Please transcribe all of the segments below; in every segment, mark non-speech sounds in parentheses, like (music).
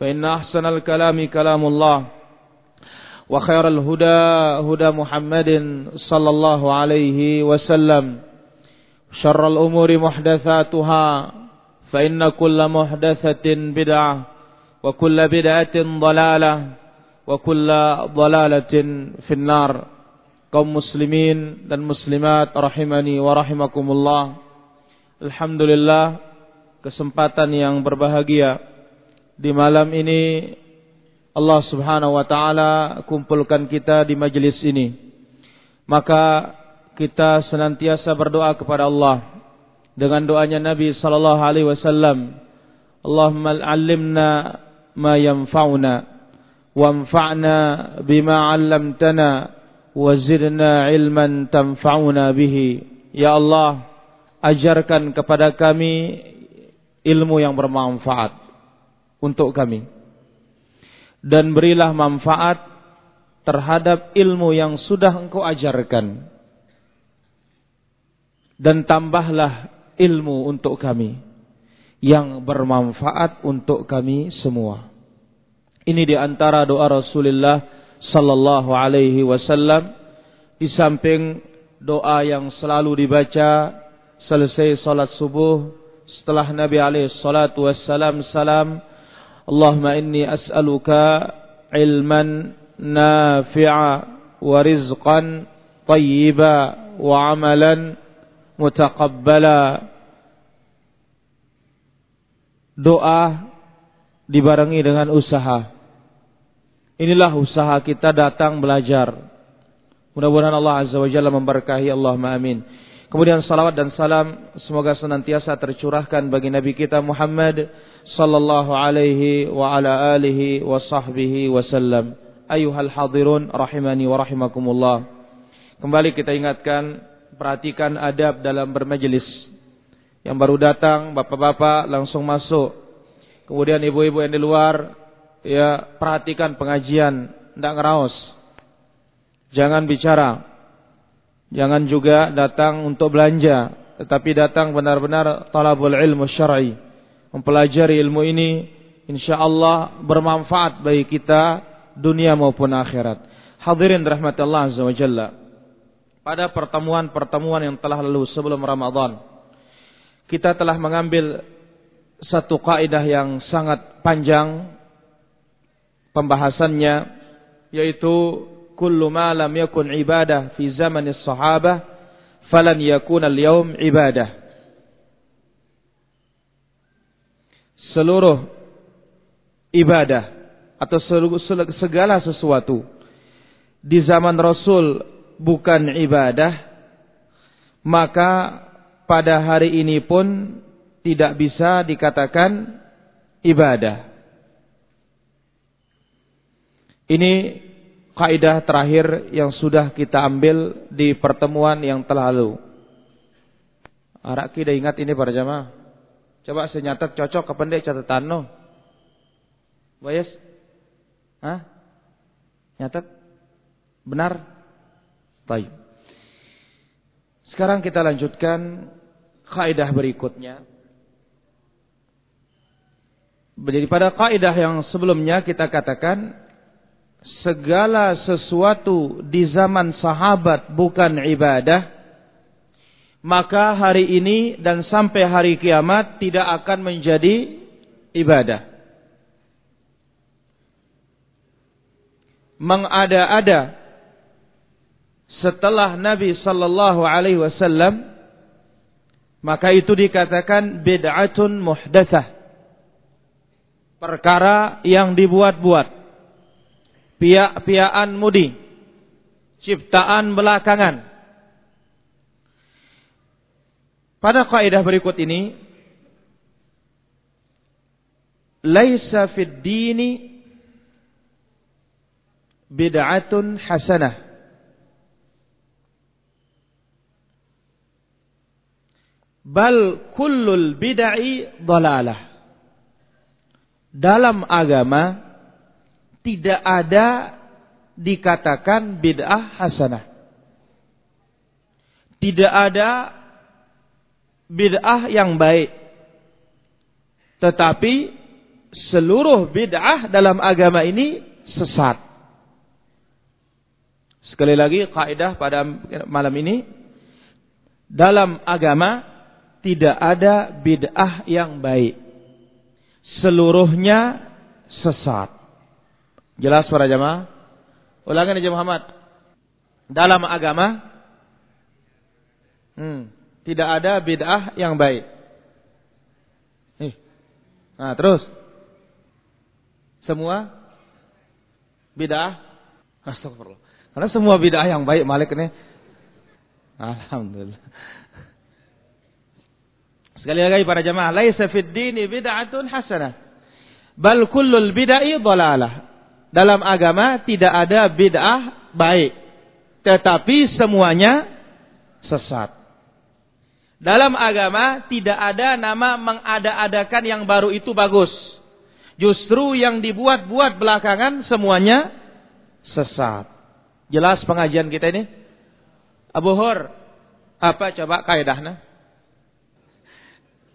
فإن أحسن الكلام كلام الله وخير الهدى هدى محمد صلى الله عليه وسلم. شر الأمور محدثاتها فإن كل محدثة بدعة وكل بدعة ضلالة وكل ضلالة في النار. kaum muslimin dan muslimat rahimani wa rahimakumullah. Alhamdulillah kesempatan yang berbahagia. Di malam ini Allah Subhanahu wa taala kumpulkan kita di majelis ini. Maka kita senantiasa berdoa kepada Allah dengan doanya Nabi sallallahu alaihi wasallam. Allahumma 'allimna ma yanfa'una wanfa'na bima 'allamtana wa zidna 'ilman tanfa'una bihi. Ya Allah, ajarkan kepada kami ilmu yang bermanfaat untuk kami. Dan berilah manfaat terhadap ilmu yang sudah engkau ajarkan. Dan tambahlah ilmu untuk kami yang bermanfaat untuk kami semua. Ini di antara doa Rasulullah sallallahu alaihi wasallam di samping doa yang selalu dibaca selesai salat subuh setelah Nabi alaihi salatu wassalam salam Allahumma inni as'aluka ilman nafi'a wa rizqan tayyiba wa amalan doa dibarengi dengan usaha. Inilah usaha kita datang belajar. Mudah-mudahan Allah azza wa jalla memberkahi. Allah amin. Kemudian salawat dan salam semoga senantiasa tercurahkan bagi nabi kita Muhammad sallallahu alaihi wa ala alihi wa sahbihi wasallam. Ayuhal hadirun rahimani wa rahimakumullah. Kembali kita ingatkan perhatikan adab dalam bermajelis. Yang baru datang bapak-bapak langsung masuk. Kemudian ibu-ibu yang di luar ya perhatikan pengajian, tidak ngeraos. Jangan bicara. Jangan juga datang untuk belanja, tetapi datang benar-benar talabul ilmu syar'i. Mempelajari ilmu ini insyaallah bermanfaat bagi kita dunia maupun akhirat. Hadirin rahmatillah azza wa jalla. Pada pertemuan-pertemuan yang telah lalu sebelum Ramadan, kita telah mengambil satu kaidah yang sangat panjang pembahasannya yaitu kullu ma lam yakun ibadah fi zaman as-sahabah falan yakun al-yawm ibadah seluruh ibadah atau segala sesuatu di zaman Rasul bukan ibadah maka pada hari ini pun tidak bisa dikatakan ibadah ini kaidah terakhir yang sudah kita ambil di pertemuan yang telah lalu. Arak kita ingat ini para jamaah. Coba saya nyatat cocok ke pendek catatan no. Bayas? Hah? Nyatat? Benar? Baik. Sekarang kita lanjutkan kaidah berikutnya. Jadi pada kaidah yang sebelumnya kita katakan segala sesuatu di zaman sahabat bukan ibadah maka hari ini dan sampai hari kiamat tidak akan menjadi ibadah. Mengada-ada setelah Nabi sallallahu alaihi wasallam maka itu dikatakan bid'atun muhdatsah perkara yang dibuat-buat, piak-piaan mudi, ciptaan belakangan. Pada kaidah berikut ini, laisa fid dini bid'atun hasanah. Bal kullul bid'ai dalalah dalam agama tidak ada dikatakan bid'ah hasanah. Tidak ada bid'ah yang baik. Tetapi seluruh bid'ah dalam agama ini sesat. Sekali lagi kaidah pada malam ini dalam agama tidak ada bid'ah yang baik seluruhnya sesat. Jelas para jamaah? Ulangan aja Muhammad. Dalam agama hmm, tidak ada bid'ah yang baik. Nih. Nah, terus semua bid'ah astagfirullah. Karena semua bid'ah yang baik Malik ini Alhamdulillah. Sekali lagi para jemaah, laisa fid dini bid'atun hasanah. Bal kullul bid'ai dhalalah. Dalam agama tidak ada bid'ah baik, tetapi semuanya sesat. Dalam agama tidak ada nama mengada-adakan yang baru itu bagus. Justru yang dibuat-buat belakangan semuanya sesat. Jelas pengajian kita ini? Abu Hur, apa coba kaidahnya?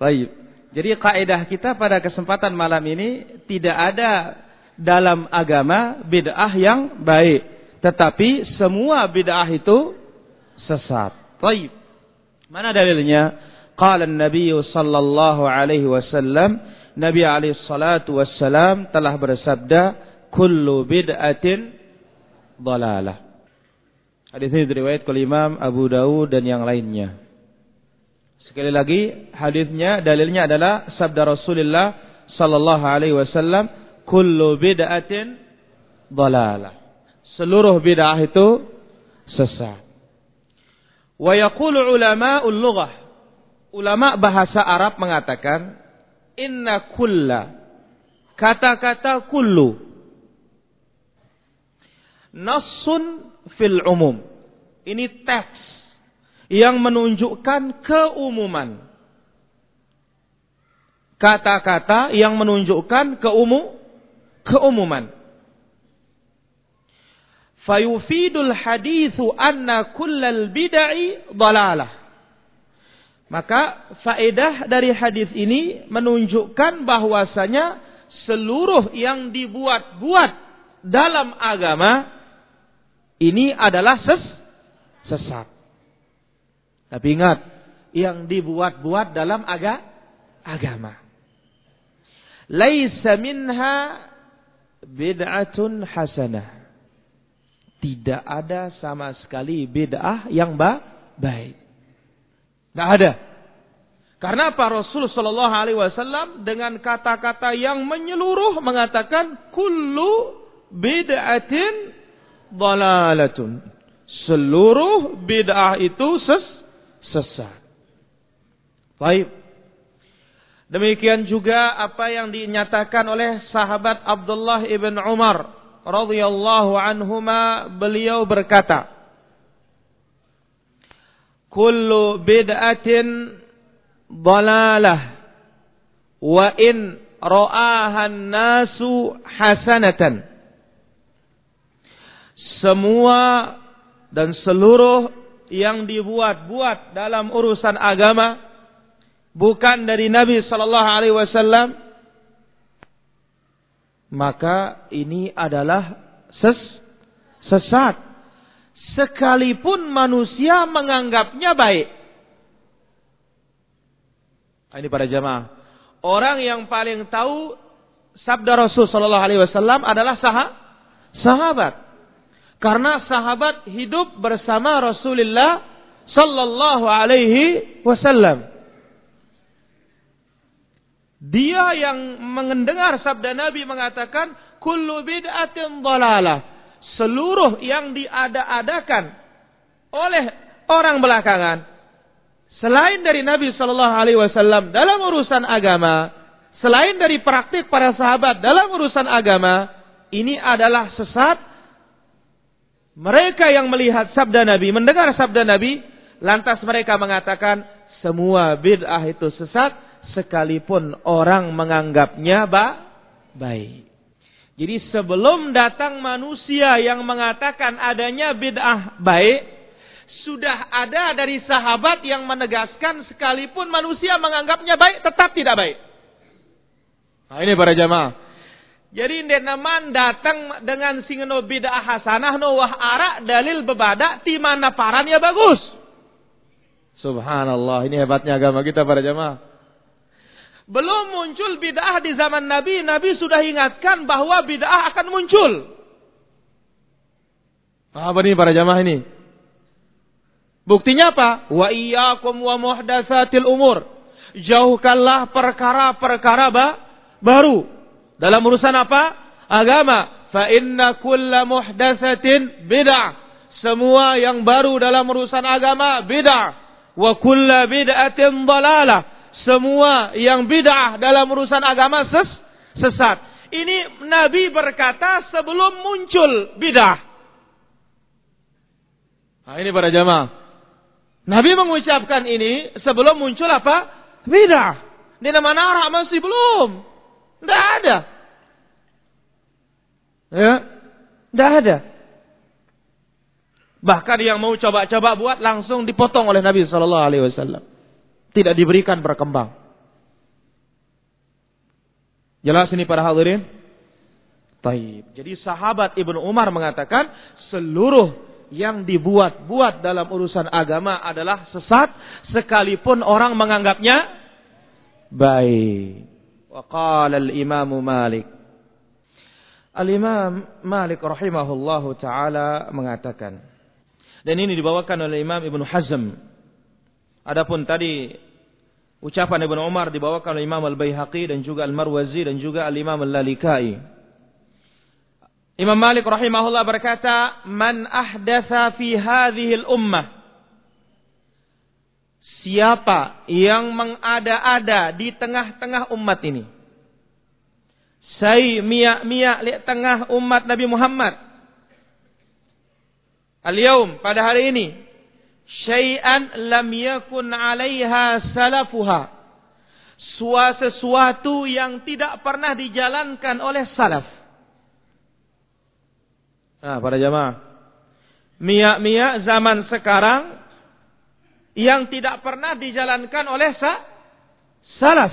Baik. Jadi kaidah kita pada kesempatan malam ini tidak ada dalam agama bid'ah yang baik, tetapi semua bid'ah itu sesat. Baik. Mana dalilnya? Qala Nabi sallallahu alaihi wasallam, Nabi alaihi salatu wassalam telah bersabda, "Kullu bid'atin dhalalah." Hadis ini diriwayatkan oleh Imam Abu Dawud dan yang lainnya. Sekali lagi hadisnya dalilnya adalah sabda Rasulullah sallallahu alaihi wasallam kullu bid'atin dhalalah. Seluruh bid'ah itu sesat. Wa yaqulu ulama'ul lughah. Ulama bahasa Arab mengatakan inna kulla kata-kata kullu nassun fil umum. Ini teks yang menunjukkan keumuman. Kata-kata yang menunjukkan keumu, keumuman. Fayufidul hadithu anna kullal bid'ai dalalah. Maka faedah dari hadis ini menunjukkan bahwasanya seluruh yang dibuat-buat dalam agama ini adalah ses sesat. Tapi ingat, yang dibuat-buat dalam aga, agama. Laisa minha bid'atun hasanah. Tidak ada sama sekali bid'ah yang ba baik. Tidak ada. Karena apa Rasul Shallallahu Alaihi Wasallam dengan kata-kata yang menyeluruh mengatakan kullu bid'atin dalalatun. Seluruh bid'ah itu ses sesat. Baik. Demikian juga apa yang dinyatakan oleh sahabat Abdullah ibn Umar radhiyallahu anhuma beliau berkata Kullu bid'atin dalalah wa in ra'ahan nasu hasanatan. Semua dan seluruh yang dibuat-buat dalam urusan agama bukan dari Nabi sallallahu alaihi wasallam maka ini adalah ses sesat sekalipun manusia menganggapnya baik. Ini para jamaah. Orang yang paling tahu sabda Rasul sallallahu alaihi wasallam adalah sah sahabat. Karena sahabat hidup bersama Rasulullah sallallahu alaihi wasallam. Dia yang mendengar sabda Nabi mengatakan kullu bid'atin dhalalah. Seluruh yang diada-adakan oleh orang belakangan selain dari Nabi sallallahu alaihi wasallam dalam urusan agama, selain dari praktik para sahabat dalam urusan agama, ini adalah sesat mereka yang melihat sabda Nabi, mendengar sabda Nabi, lantas mereka mengatakan semua bid'ah itu sesat sekalipun orang menganggapnya ba baik. Jadi sebelum datang manusia yang mengatakan adanya bid'ah baik, sudah ada dari sahabat yang menegaskan sekalipun manusia menganggapnya baik tetap tidak baik. Nah ini para jamaah. Jadi naman datang dengan singeno bid'ah hasanah no wah arak dalil bebada ti mana paran ya bagus. Subhanallah, ini hebatnya agama kita para jamaah. Belum muncul bid'ah di zaman Nabi, Nabi sudah ingatkan bahwa bid'ah akan muncul. Apa nih para jamaah ini? Buktinya apa? Wa iyyakum wa muhdatsatil umur. Jauhkanlah perkara-perkara ba baru. Dalam urusan apa? Agama. Fa inna kulla muhdatsatin bid'ah. Semua yang baru dalam urusan agama bid'ah. Wa kulla bid'atin dalalah. Semua yang bid'ah dalam urusan agama ses sesat. Ini Nabi berkata sebelum muncul bid'ah. Nah, ini para jamaah. Nabi mengucapkan ini sebelum muncul apa? Bid'ah. Di mana masih belum. Tidak ada. Ya, tidak ada. Bahkan yang mau coba-coba buat langsung dipotong oleh Nabi Shallallahu Alaihi Wasallam tidak diberikan berkembang. Jelas ini para hadirin? Baik. Jadi sahabat Ibnu Umar mengatakan seluruh yang dibuat-buat dalam urusan agama adalah sesat sekalipun orang menganggapnya baik. Wa qala al-Imam Malik. Al-Imam Malik rahimahullahu taala mengatakan dan ini dibawakan oleh Imam Ibnu Hazm Adapun tadi ucapan Ibnu Umar dibawakan oleh Imam Al-Baihaqi dan juga Al-Marwazi dan juga Al-Imam Al-Lalikai. Imam Malik rahimahullah berkata, "Man ahdatha fi hadhihi al-ummah siapa yang mengada-ada di tengah-tengah umat ini. Saya miak-miak di tengah umat Nabi Muhammad. Al-yawm pada hari ini. Syai'an lam yakun alaiha salafuha. Sesuatu yang tidak pernah dijalankan oleh salaf. Nah, para jamaah. Miak-miak zaman sekarang yang tidak pernah dijalankan oleh sa salaf.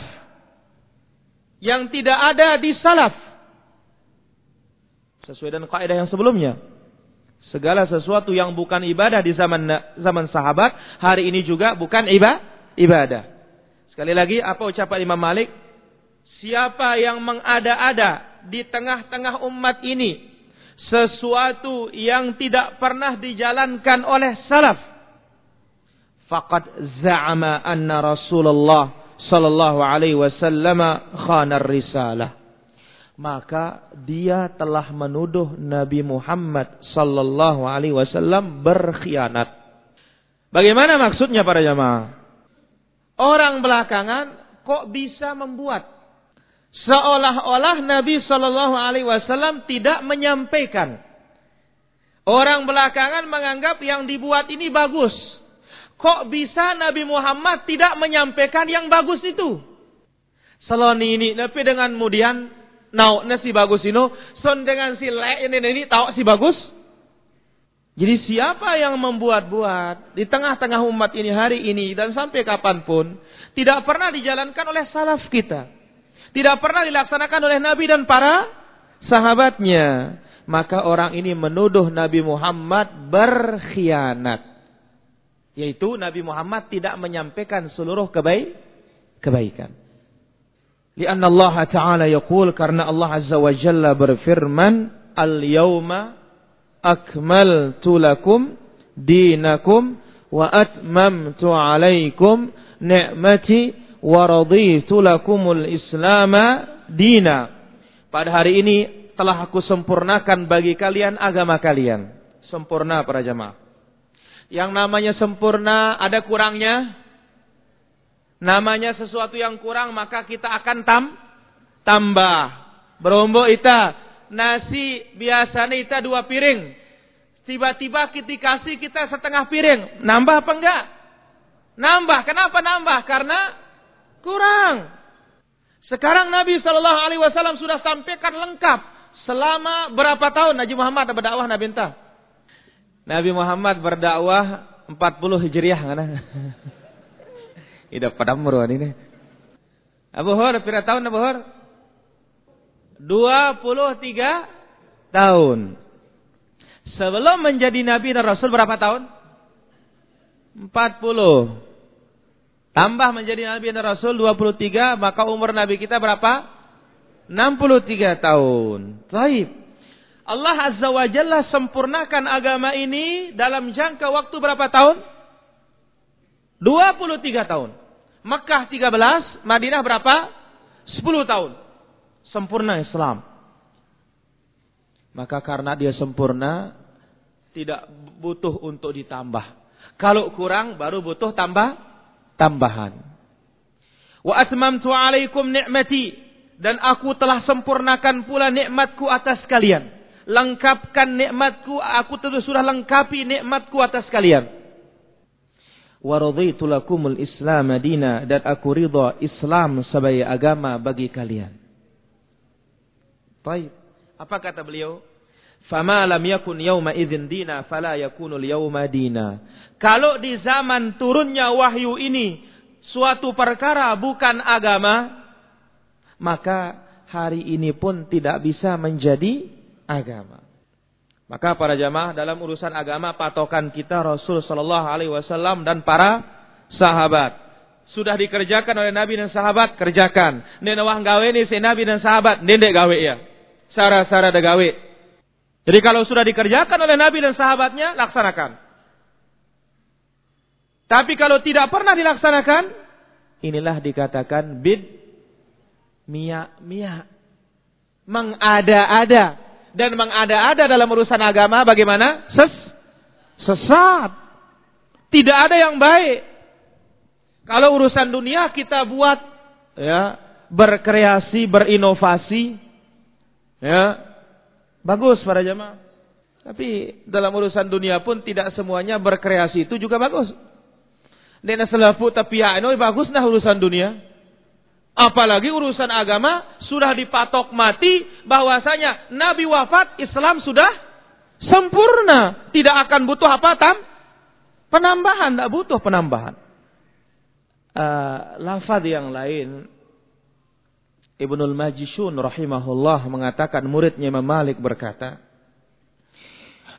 Yang tidak ada di salaf. Sesuai dengan kaidah yang sebelumnya. Segala sesuatu yang bukan ibadah di zaman zaman sahabat, hari ini juga bukan ibadah. Sekali lagi apa ucapan Imam Malik? Siapa yang mengada-ada di tengah-tengah umat ini sesuatu yang tidak pernah dijalankan oleh salaf faqad za'ama anna Rasulullah sallallahu alaihi wasallam khana risalah maka dia telah menuduh Nabi Muhammad sallallahu alaihi wasallam berkhianat. Bagaimana maksudnya para jamaah? Orang belakangan kok bisa membuat seolah-olah Nabi sallallahu alaihi wasallam tidak menyampaikan. Orang belakangan menganggap yang dibuat ini bagus. Kok bisa Nabi Muhammad tidak menyampaikan yang bagus itu? Seloni ini, tapi dengan kemudian nau si bagus ini, son dengan si le ini ini tahu si bagus, Jadi siapa yang membuat-buat di tengah-tengah umat ini hari ini dan sampai kapan pun tidak pernah dijalankan oleh salaf kita. Tidak pernah dilaksanakan oleh Nabi dan para sahabatnya. Maka orang ini menuduh Nabi Muhammad berkhianat. Yaitu Nabi Muhammad tidak menyampaikan seluruh kebaik, kebaikan. Lianna Allah Ta'ala yaqul karena Allah Azza wa Jalla berfirman Al-yawma akmaltu lakum dinakum wa atmamtu alaikum ni'mati wa raditu lakumul islama dina. Pada hari ini telah aku sempurnakan bagi kalian agama kalian. Sempurna para jamaah. Yang namanya sempurna ada kurangnya. Namanya sesuatu yang kurang maka kita akan tam tambah. Berombo ita nasi biasanya kita dua piring. Tiba-tiba kita kasih kita setengah piring. Nambah apa enggak? Nambah. Kenapa nambah? Karena kurang. Sekarang Nabi Shallallahu Alaihi Wasallam sudah sampaikan lengkap selama berapa tahun Nabi Muhammad berdakwah Nabi. Nabi Muhammad berdakwah 40 Hijriah mana? Ida pada meruan ini. Abu Hur, berapa tahun Abu Hur? 23 tahun. Sebelum menjadi nabi dan rasul berapa tahun? 40. Tambah menjadi nabi dan rasul 23, maka umur nabi kita berapa? 63 tahun. Baik. Allah Azza wa Jalla sempurnakan agama ini dalam jangka waktu berapa tahun? 23 tahun. Mekah 13, Madinah berapa? 10 tahun sempurna Islam. Maka karena dia sempurna, tidak butuh untuk ditambah. Kalau kurang, baru butuh tambah tambahan. Wa atmamtu alaikum ni'mati. Dan aku telah sempurnakan pula nikmatku atas kalian. Lengkapkan nikmatku, aku tentu sudah lengkapi nikmatku atas kalian. Wa raditu lakumul Islam dina dan aku ridha Islam sebagai agama bagi kalian. Baik. Apa kata beliau? Fama lam yakun yauma idzin dina fala yakunul yauma dina. Kalau di zaman turunnya wahyu ini suatu perkara bukan agama, maka hari ini pun tidak bisa menjadi agama. Maka para jamaah dalam urusan agama patokan kita Rasul sallallahu alaihi wasallam dan para sahabat. Sudah dikerjakan oleh Nabi dan sahabat, kerjakan. Nek wah gawe ni si Nabi dan sahabat, ndek gawe ya cara-cara dagawe. Jadi kalau sudah dikerjakan oleh Nabi dan sahabatnya, laksanakan. Tapi kalau tidak pernah dilaksanakan, inilah dikatakan bid mia mia. Mengada-ada. Dan mengada-ada dalam urusan agama bagaimana? Ses sesat. Tidak ada yang baik. Kalau urusan dunia kita buat ya berkreasi, berinovasi, Ya. Bagus para jamaah. Tapi dalam urusan dunia pun tidak semuanya berkreasi itu juga bagus. Dena selapu tapi ya ini bagus nah urusan dunia. Apalagi urusan agama sudah dipatok mati bahwasanya Nabi wafat Islam sudah sempurna. Tidak akan butuh apa tam? Penambahan, tidak butuh penambahan. Uh, lafaz yang lain Ibnul Majishun rahimahullah mengatakan muridnya Imam Malik berkata,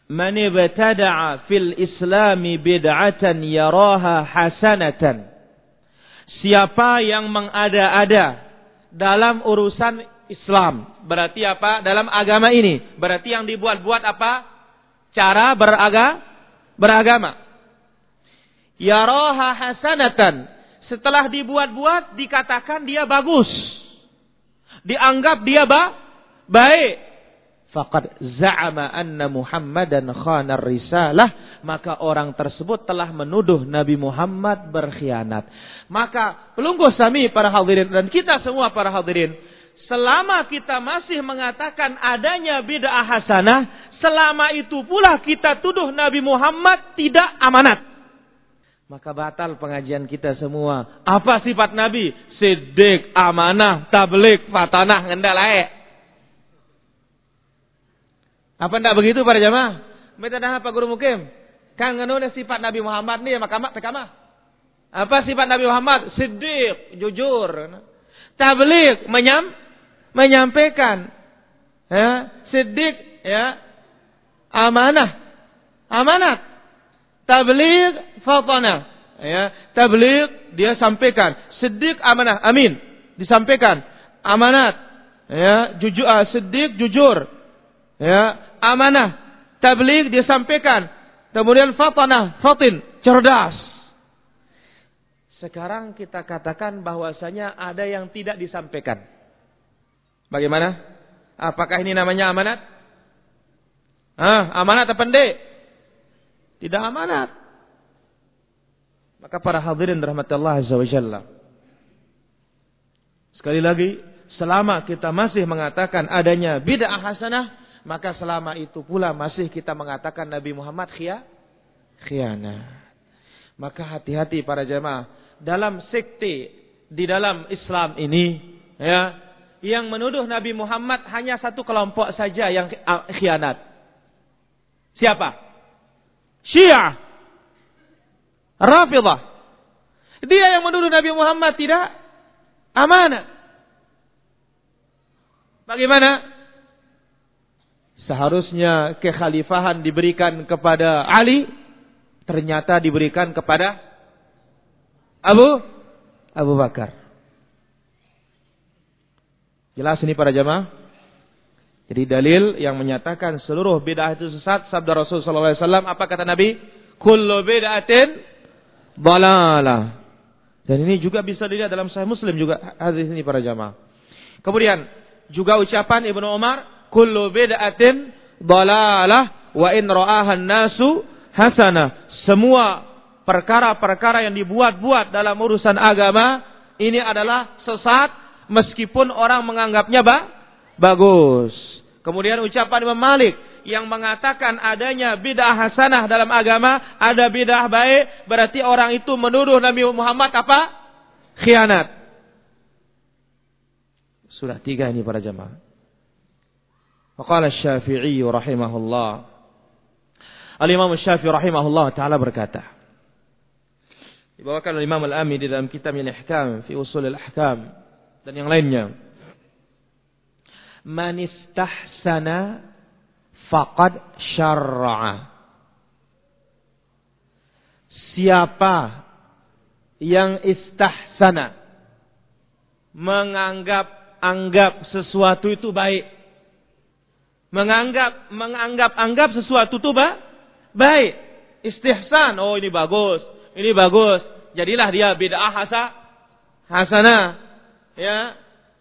"Man ibtada'a fil Islami bid'atan yaraha hasanatan." Siapa yang mengada-ada dalam urusan Islam, berarti apa? Dalam agama ini, berarti yang dibuat-buat apa? Cara beraga beragama. Yaraha hasanatan. Setelah dibuat-buat dikatakan dia bagus dianggap dia ba baik faqad za'ama anna Muhammadan khanar risalah maka orang tersebut telah menuduh Nabi Muhammad berkhianat maka pelunggu sami para hadirin dan kita semua para hadirin selama kita masih mengatakan adanya bid'ah hasanah selama itu pula kita tuduh Nabi Muhammad tidak amanat maka batal pengajian kita semua. Apa sifat Nabi? Sidik, amanah, tablik, fatanah, ngendak lae. Apa enggak begitu para jamaah? Meta apa guru mukim? Kang ngenune sifat Nabi Muhammad nih makama pekama. Apa sifat Nabi Muhammad? Siddiq, jujur. Tabligh, menyam, menyampaikan. Ya, siddiq, ya. Amanah. Amanat. Tabligh, fatana. Ya, tabligh dia sampaikan. Siddiq, amanah. Amin. Disampaikan. Amanat. Ya, jujur, uh, siddiq, jujur. Ya, amanah. Tabligh dia sampaikan. Kemudian fatanah, fatin, cerdas. Sekarang kita katakan bahwasanya ada yang tidak disampaikan. Bagaimana? Apakah ini namanya amanat? Ah, amanat apa pendek? Tidak amanat. Maka para hadirin rahmatullah azza wa jalla. Sekali lagi, selama kita masih mengatakan adanya bid'ah hasanah, maka selama itu pula masih kita mengatakan Nabi Muhammad khia, khianat. Maka hati-hati para jemaah dalam sekte di dalam Islam ini ya yang menuduh Nabi Muhammad hanya satu kelompok saja yang khianat. Siapa? Syiah. Rafidah. Dia yang menuduh Nabi Muhammad tidak amanah. Bagaimana? Seharusnya kekhalifahan diberikan kepada Ali, ternyata diberikan kepada Abu Abu Bakar. Jelas ini para jamaah? Jadi dalil yang menyatakan seluruh bid'ah itu sesat sabda Rasul sallallahu alaihi wasallam apa kata Nabi? Kullu bid'atin dalalah. Dan ini juga bisa dilihat dalam Sahih Muslim juga hadis ini para jamaah. Kemudian juga ucapan Ibnu Umar kullu bid'atin dalalah wa in ra'ahan nasu hasana. Semua perkara-perkara yang dibuat-buat dalam urusan agama ini adalah sesat meskipun orang menganggapnya ba bagus. Kemudian ucapan Imam Malik yang mengatakan adanya bid'ah hasanah dalam agama, ada bid'ah baik, berarti orang itu menuduh Nabi Muhammad apa? Khianat. Sudah tiga ini para jamaah. Waqala Syafi'i rahimahullah. Al-Imam Syafi'i rahimahullah taala berkata. Dibawakan oleh Imam Al-Ami di dalam kitab yang Ihkam fi Usul Al-Ahkam dan yang lainnya. Man istahsana faqad syarra'a. Siapa yang istahsana menganggap anggap sesuatu itu baik menganggap menganggap anggap sesuatu itu ba baik. Istihsan oh ini bagus ini bagus. Jadilah dia bid'ah hasa hasanah ya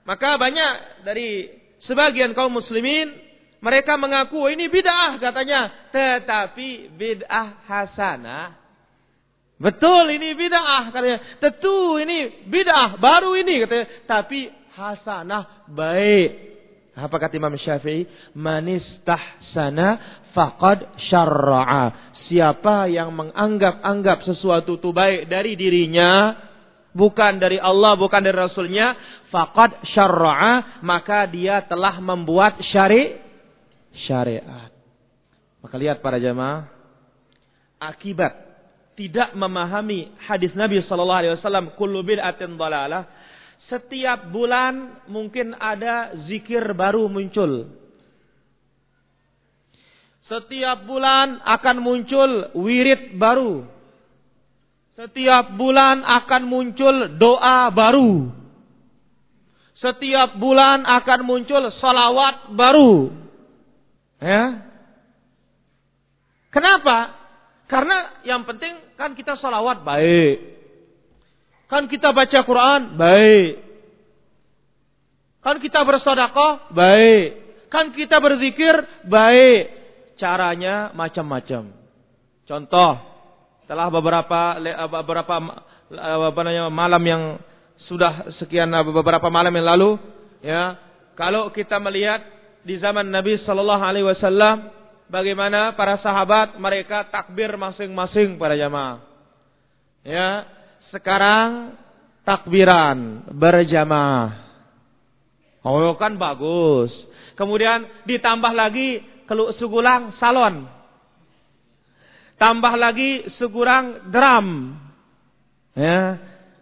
maka banyak dari sebagian kaum muslimin mereka mengaku oh, ini bid'ah katanya. Tetapi bid'ah hasanah betul ini bid'ah katanya. Tentu ini bid'ah baru ini katanya. Tapi hasanah baik apa kata Imam Syafi'i? Manistahsana faqad syarra'a. Siapa yang menganggap-anggap sesuatu itu baik dari dirinya, bukan dari Allah, bukan dari Rasulnya, faqad syarra'a, maka dia telah membuat syari syariat. Maka lihat para jamaah, akibat tidak memahami hadis Nabi sallallahu alaihi wasallam kullu bid'atin dhalalah setiap bulan mungkin ada zikir baru muncul. Setiap bulan akan muncul wirid baru. Setiap bulan akan muncul doa baru. Setiap bulan akan muncul salawat baru. Ya. Kenapa? Karena yang penting kan kita salawat baik. Kan kita baca Quran? Baik. Kan kita bersedekah? Baik. Kan kita berzikir? Baik. Caranya macam-macam. Contoh, telah beberapa beberapa apa namanya malam yang sudah sekian beberapa malam yang lalu, ya. Kalau kita melihat di zaman Nabi Shallallahu Alaihi Wasallam, bagaimana para sahabat mereka takbir masing-masing pada jamaah, ya sekarang takbiran berjamaah. Oh kan bagus. Kemudian ditambah lagi keluk sugulang salon. Tambah lagi segurang drum. Ya.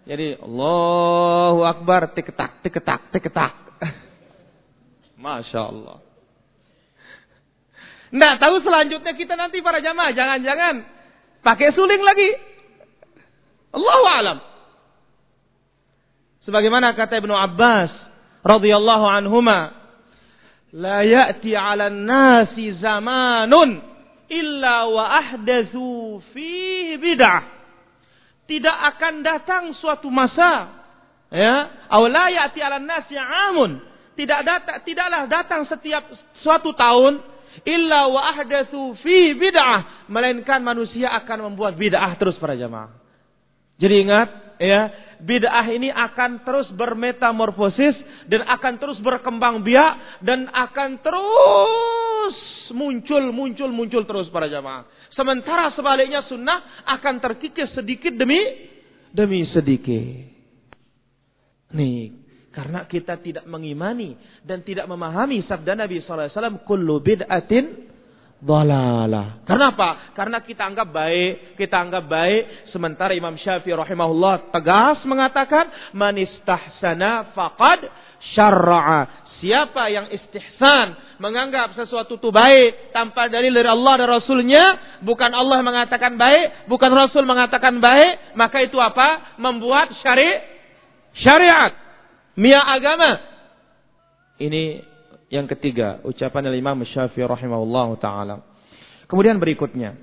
Jadi Allahu Akbar tiketak tiketak tiketak. (laughs) Masya Allah. Nggak tahu selanjutnya kita nanti para jamaah jangan-jangan pakai suling lagi. Allahu alam. Sebagaimana kata Ibnu Abbas radhiyallahu anhuma, la ya'ti 'ala nasi zamanun illa wa ahdatsu fihi bid'ah. Tidak akan datang suatu masa ya aw la ya'ti 'alan nasi 'amun. Tidak datang tidaklah datang setiap suatu tahun illa wa ahdatsu fi bid'ah. Melainkan manusia akan membuat bid'ah terus para jamaah jadi ingat ya bid'ah ini akan terus bermetamorfosis dan akan terus berkembang biak dan akan terus muncul muncul muncul terus para jamaah Sementara sebaliknya sunnah akan terkikis sedikit demi demi sedikit. Nih, karena kita tidak mengimani dan tidak memahami sabda Nabi SAW, kullu bid'atin Karena apa? Karena kita anggap baik, kita anggap baik. Sementara Imam Syafi'i rahimahullah tegas mengatakan, man istahsana faqad syarra'a. Siapa yang istihsan, menganggap sesuatu itu baik tanpa dalil dari Allah dan Rasulnya, bukan Allah mengatakan baik, bukan Rasul mengatakan baik, maka itu apa? Membuat syari syariat, mia agama. Ini yang ketiga, ucapan Imam Syafi'i rahimahullah taala. Kemudian berikutnya,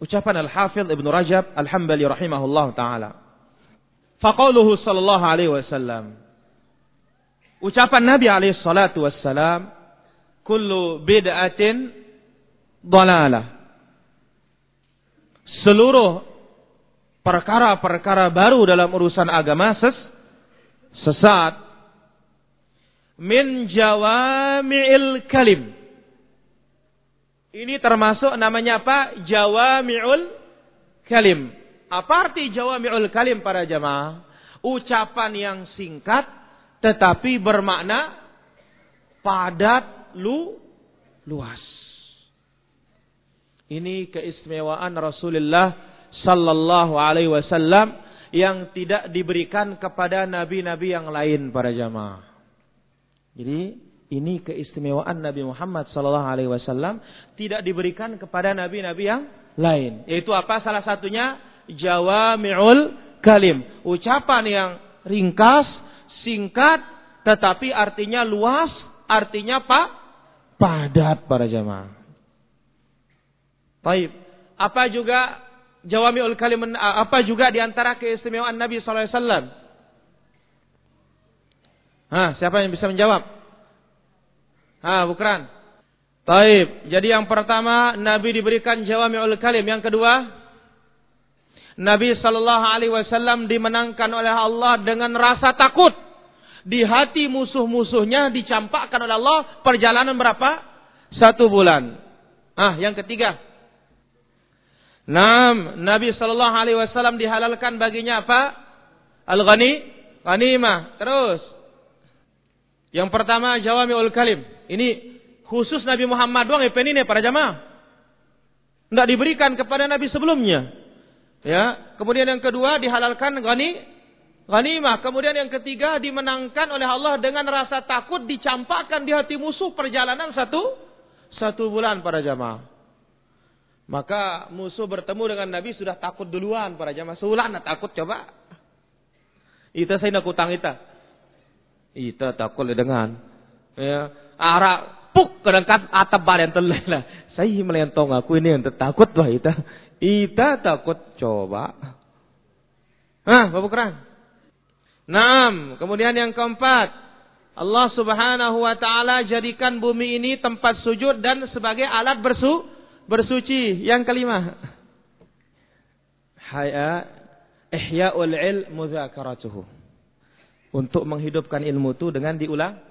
ucapan Al-Hafidh Ibnu Rajab Al-Hambali rahimahullah taala. Faqauluhu sallallahu alaihi wasallam Ucapan Nabi alaihi salatu wassalam, kullu bid'atin dalalah. Seluruh perkara-perkara baru dalam urusan agama ses sesat min jawami'il kalim. Ini termasuk namanya apa? Jawami'ul kalim. Apa arti jawami'ul kalim para jamaah? Ucapan yang singkat tetapi bermakna padat lu luas. Ini keistimewaan Rasulullah sallallahu alaihi wasallam yang tidak diberikan kepada nabi-nabi yang lain para jamaah. Jadi ini keistimewaan Nabi Muhammad sallallahu alaihi wasallam tidak diberikan kepada nabi-nabi yang lain. Yaitu apa? Salah satunya jawami'ul kalim. Ucapan yang ringkas singkat tetapi artinya luas, artinya pak padat para jamaah. Baik. Apa juga jawamiul kalim apa juga di antara keistimewaan Nabi sallallahu alaihi wasallam? Hah, siapa yang bisa menjawab? Hah, bukan. Taib. Jadi yang pertama Nabi diberikan jawamiul kalim. Yang kedua, Nabi sallallahu alaihi wasallam dimenangkan oleh Allah dengan rasa takut di hati musuh-musuhnya dicampakkan oleh Allah perjalanan berapa? Satu bulan. Ah, yang ketiga. Nam, Nabi Shallallahu Alaihi Wasallam dihalalkan baginya apa? Al-ghani, ghanimah. Terus, yang pertama ul kalim. Ini khusus Nabi Muhammad doang ya ini para jamaah. Tidak diberikan kepada Nabi sebelumnya. Ya, kemudian yang kedua dihalalkan ghani Ghanimah. Kemudian yang ketiga dimenangkan oleh Allah dengan rasa takut dicampakkan di hati musuh perjalanan satu satu bulan para jamaah. Maka musuh bertemu dengan Nabi sudah takut duluan para jamaah. Sebulan takut coba. Ita saya nak utang ita. Ita takut dengan ya arah puk kedangkat atap badan telah. Saya melentong aku ini yang takut lah ita. Ita takut coba. Ah, Bapak Keran. Naam, kemudian yang keempat, Allah Subhanahu wa taala jadikan bumi ini tempat sujud dan sebagai alat bersu bersuci. Yang kelima, haya ihya'ul ilm mudzakaratuhu. Untuk menghidupkan ilmu itu dengan diulang.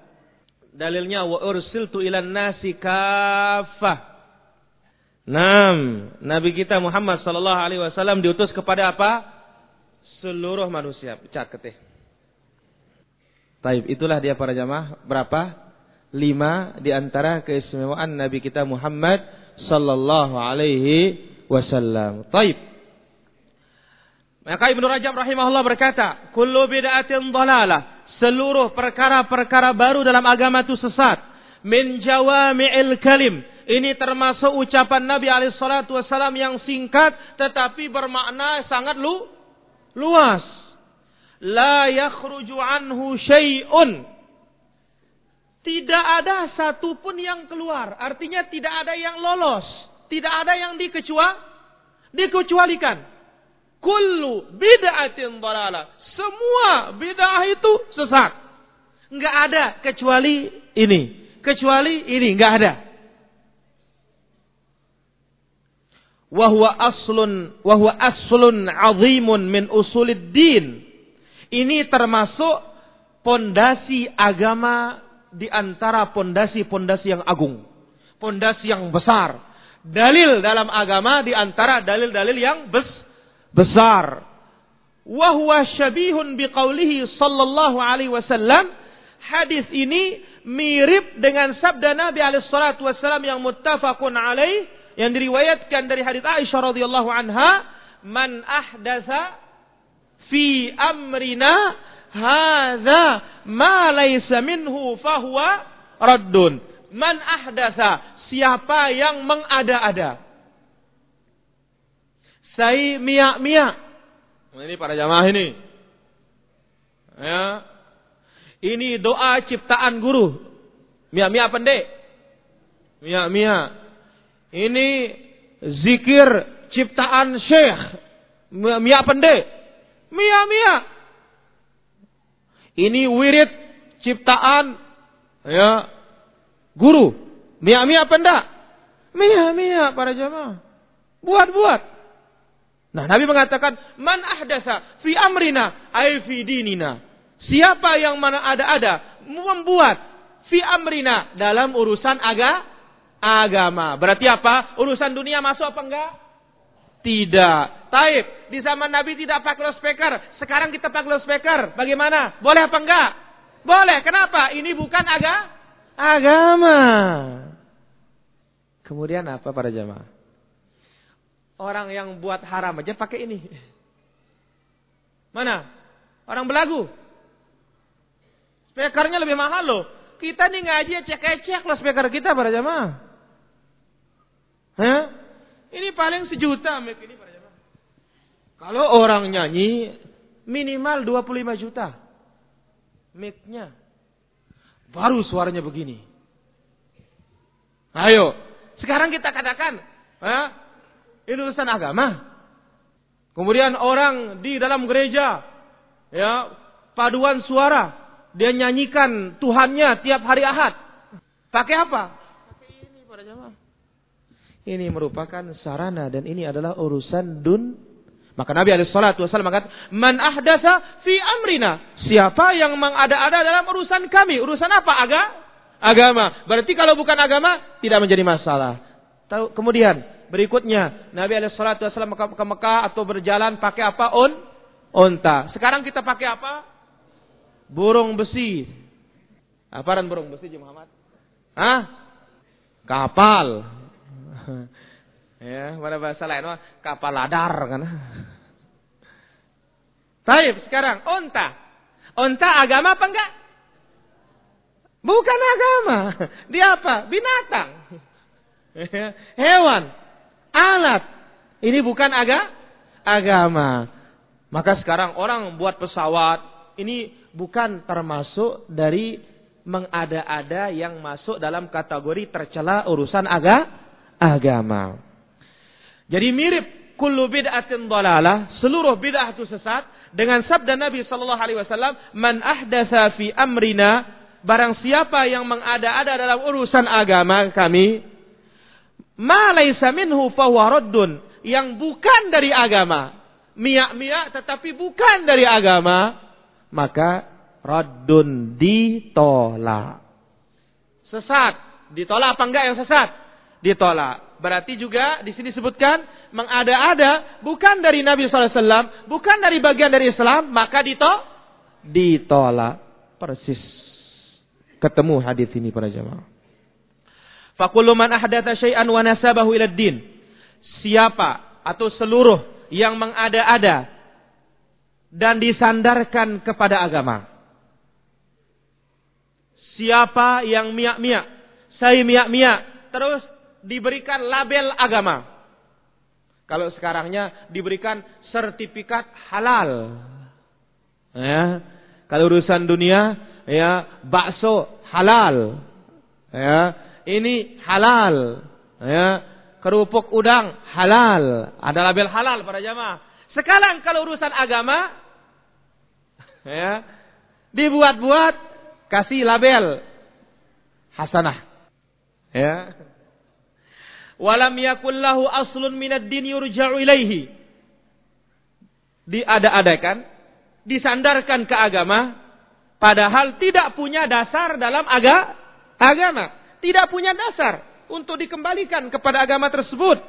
Dalilnya wa ursiltu ilan nasi kafah. Naam, Nabi kita Muhammad sallallahu alaihi wasallam diutus kepada apa? Seluruh manusia. Caketih. Taib, itulah dia para jamaah. Berapa? Lima di antara keistimewaan Nabi kita Muhammad sallallahu alaihi wasallam. Taib. Maka Ibnu Rajab rahimahullah berkata, "Kullu bid'atin dhalalah." Seluruh perkara-perkara baru dalam agama itu sesat. Min jawami'il kalim. Ini termasuk ucapan Nabi alaihi wasallam yang singkat tetapi bermakna sangat lu luas. La yakhruju anhu syai'un. Tidak ada satupun yang keluar. Artinya tidak ada yang lolos. Tidak ada yang dikecuali, dikecualikan kullu bid'atin dalalah. Semua bid'ah itu sesat. Enggak ada kecuali ini. Kecuali ini enggak ada. Wahwa aslun wahwa aslun azimun min usulid din. Ini termasuk pondasi agama di antara pondasi-pondasi yang agung. Pondasi yang besar. Dalil dalam agama di antara dalil-dalil yang besar besar. Wahwa syabihun biqaulihi sallallahu alaihi wasallam. Hadis ini mirip dengan sabda Nabi alaihi salatu wasallam yang muttafaqun alaih yang diriwayatkan dari hadis Aisyah radhiyallahu anha, "Man ahdatsa fi amrina hadza ma laysa minhu fahuwa raddun." Man ahdatsa, siapa yang mengada-ada Sai miak-miak. Ini para jamaah ini. Ya. Ini doa ciptaan guru. Miak-miak pendek. Miak-miak. Ini zikir ciptaan syekh. Miak pendek. Miak-miak. Ini wirid ciptaan ya guru. Miak-miak pendek. Miak-miak para jamaah. Buat-buat. Nah, Nabi mengatakan, "Man ahdasa fi amrina ay fi dinina." Siapa yang mana ada-ada membuat fi amrina dalam urusan aga, agama. Berarti apa? Urusan dunia masuk apa enggak? Tidak. Taib. Di zaman Nabi tidak pakai loudspeaker. Sekarang kita pakai loudspeaker. Bagaimana? Boleh apa enggak? Boleh. Kenapa? Ini bukan aga, agama. Kemudian apa para jamaah? Orang yang buat haram aja pakai ini. Mana? Orang belagu. Speakernya lebih mahal loh. Kita nih ngaji cek-cek loh speaker kita para jamaah. Hah? Ini paling sejuta mic ini para jamaah. Kalau orang nyanyi minimal 25 juta. Mic-nya. Baru suaranya begini. Ayo, sekarang kita katakan, ha? Ini urusan agama. Kemudian orang di dalam gereja, ya, paduan suara, dia nyanyikan Tuhannya tiap hari Ahad. Pakai apa? Pakai ini. Ini merupakan sarana dan ini adalah urusan dun. Maka Nabi alaihi salatu wasallam mengatakan, "Man ahdasa fi amrina." Siapa yang mengada-ada dalam urusan kami? Urusan apa? Aga? Agama. Berarti kalau bukan agama tidak menjadi masalah. Kemudian Berikutnya, Nabi SAW ke Mekah atau berjalan pakai apa? On, onta. Sekarang kita pakai apa? Burung besi. Apaan burung besi, Ji Muhammad? Hah? Kapal. (laughs) ya, mana bahasa lain? Kapal ladar kan? Taib sekarang onta. Onta agama apa enggak? Bukan agama. Dia apa? Binatang. (laughs) Hewan alat. Ini bukan aga, agama. Maka sekarang orang buat pesawat ini bukan termasuk dari mengada-ada yang masuk dalam kategori tercela urusan aga, agama. Jadi mirip kullu bid'atin dhalalah, seluruh bid'ah itu sesat dengan sabda Nabi sallallahu alaihi wasallam, "Man ahdatsa fi amrina" barang siapa yang mengada-ada dalam urusan agama kami, ma laisa minhu fahuwa raddun. Yang bukan dari agama. Miak-miak tetapi bukan dari agama. Maka raddun ditolak. Sesat. Ditolak apa enggak yang sesat? Ditolak. Berarti juga di sini disebutkan mengada-ada bukan dari Nabi SAW bukan dari bagian dari Islam maka ditolak ditolak. Persis. Ketemu hadis ini para jemaah Fakullu man ahdatha syai'an wa nasabahu ila din. siapa atau seluruh yang mengada-ada dan disandarkan kepada agama. Siapa yang miak-miak, saya miak-miak, terus diberikan label agama. Kalau sekarangnya diberikan sertifikat halal. Ya. Kalau urusan dunia, ya, bakso halal. Ya, ini halal. Ya, kerupuk udang halal. Ada label halal pada jamaah. Sekarang kalau urusan agama, ya, dibuat-buat kasih label hasanah. Ya. Walam yakul lahu aslun minad din yurja'u ilaihi. Diada-adakan, disandarkan ke agama, padahal tidak punya dasar dalam aga, agama. Tidak punya dasar untuk dikembalikan kepada agama tersebut.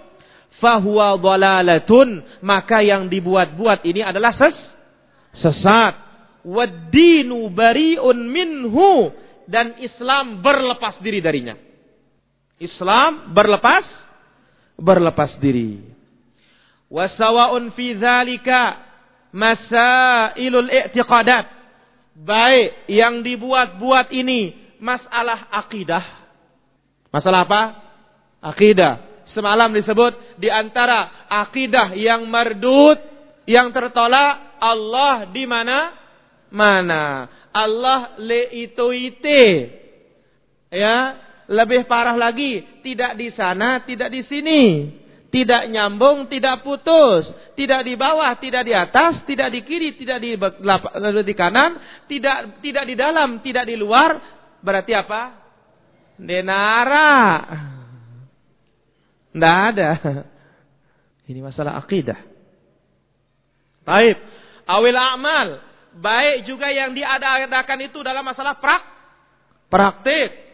Fahuwa dhalalatun. Maka yang dibuat-buat ini adalah ses, sesat. Waddinu bari'un minhu. Dan Islam berlepas diri darinya. Islam berlepas berlepas diri. Wasawa'un fi dzalika masailul i'tiqadat. Baik yang dibuat-buat ini masalah akidah. Masalah apa? Akidah. Semalam disebut di antara akidah yang mardud, yang tertolak, Allah di mana? Mana? Allah le itu ite. Ya, lebih parah lagi, tidak di sana, tidak di sini. Tidak nyambung, tidak putus. Tidak di bawah, tidak di atas, tidak di kiri, tidak di, di kanan, tidak tidak di dalam, tidak di luar. Berarti apa? Denara. Tidak ada. Ini masalah akidah. Baik. Awil amal. Baik juga yang diadakan itu dalam masalah prak, praktik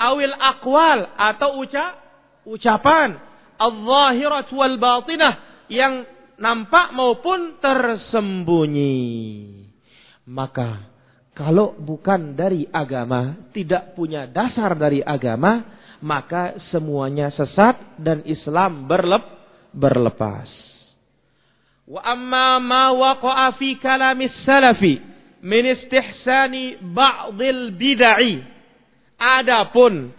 awil akwal atau uca, ucapan al-zahirat wal batinah yang nampak maupun tersembunyi. Maka kalau bukan dari agama, tidak punya dasar dari agama, maka semuanya sesat dan Islam berlep, berlepas. Wa amma ma waqa'a fi kalamis salafi min istihsani ba'dil bid'ah Adapun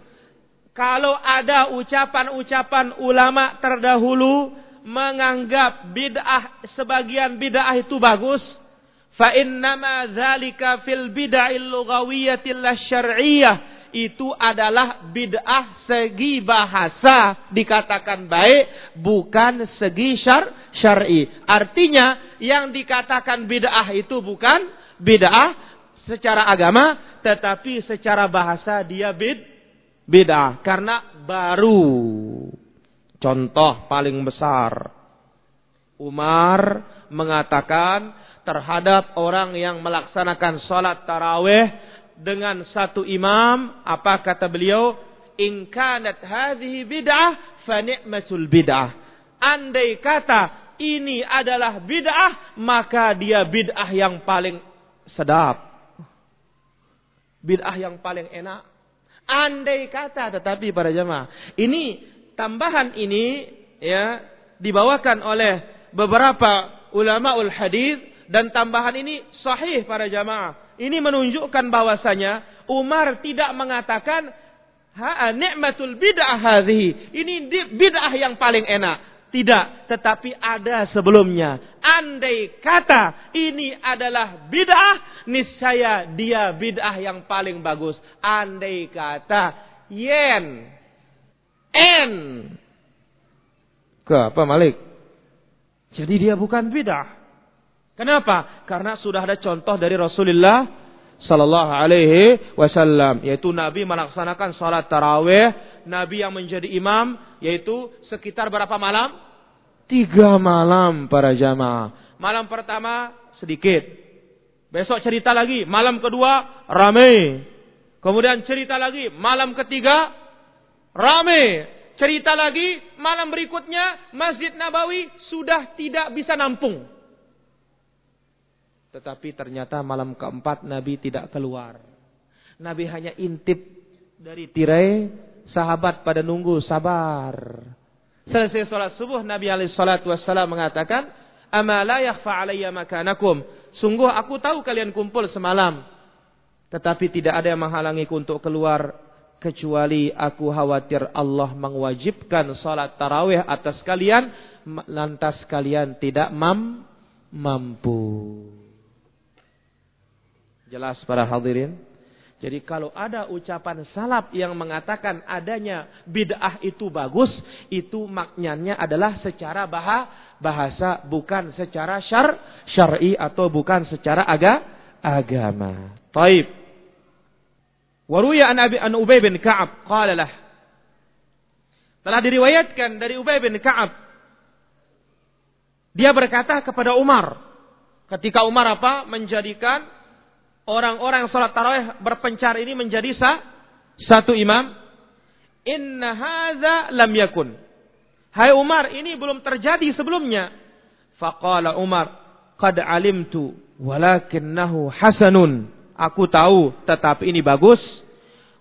kalau ada ucapan-ucapan ulama terdahulu menganggap bid'ah sebagian bid'ah itu bagus, fa innama dzalika fil bid'ahil lughawiyyatil syar'iyyah itu adalah bid'ah segi bahasa dikatakan baik bukan segi syar syar'i. Artinya yang dikatakan bid'ah itu bukan bid'ah secara agama, tetapi secara bahasa dia bid, beda karena baru. Contoh paling besar, Umar mengatakan terhadap orang yang melaksanakan sholat taraweh dengan satu imam, apa kata beliau? In kanat hadhihi bid'ah fa ni'matul bid'ah. Andai kata ini adalah bid'ah, maka dia bid'ah yang paling sedap bid'ah yang paling enak. Andai kata tetapi para jemaah, ini tambahan ini ya dibawakan oleh beberapa ulama ul hadis dan tambahan ini sahih para jemaah. Ini menunjukkan bahwasanya Umar tidak mengatakan ha nikmatul bid'ah hadhihi. Ini bid'ah yang paling enak. Tidak, tetapi ada sebelumnya. Andai kata ini adalah bid'ah, niscaya dia bid'ah yang paling bagus. Andai kata yen, n, ke apa Malik? Jadi dia bukan bid'ah. Kenapa? Karena sudah ada contoh dari Rasulullah Sallallahu Alaihi Wasallam, yaitu Nabi melaksanakan salat taraweh Nabi yang menjadi imam yaitu sekitar berapa malam? Tiga malam para jamaah. Malam pertama sedikit. Besok cerita lagi. Malam kedua ramai. Kemudian cerita lagi. Malam ketiga ramai. Cerita lagi. Malam berikutnya Masjid Nabawi sudah tidak bisa nampung. Tetapi ternyata malam keempat Nabi tidak keluar. Nabi hanya intip dari tirai Sahabat pada nunggu sabar. Selesai sholat subuh Nabi wassalam mengatakan, "Ama la yakhfa alayya makanakum." Sungguh aku tahu kalian kumpul semalam. Tetapi tidak ada yang menghalangiku untuk keluar kecuali aku khawatir Allah mewajibkan salat tarawih atas kalian lantas kalian tidak mam mampu. Jelas para hadirin? Jadi kalau ada ucapan salaf yang mengatakan adanya bid'ah itu bagus, itu maknanya adalah secara bahasa bukan secara syar syar'i atau bukan secara aga agama. Taib. Waruya an Abi an Ubay bin Ka'ab qala lah. Telah diriwayatkan dari Ubay bin Ka'ab dia berkata kepada Umar ketika Umar apa menjadikan orang-orang salat tarawih berpencar ini menjadi sa, satu imam. Inna hadza lam yakun. Hai Umar ini belum terjadi sebelumnya. Faqala Umar qad alimtu walakinnahu hasanun. Aku tahu tetapi ini bagus.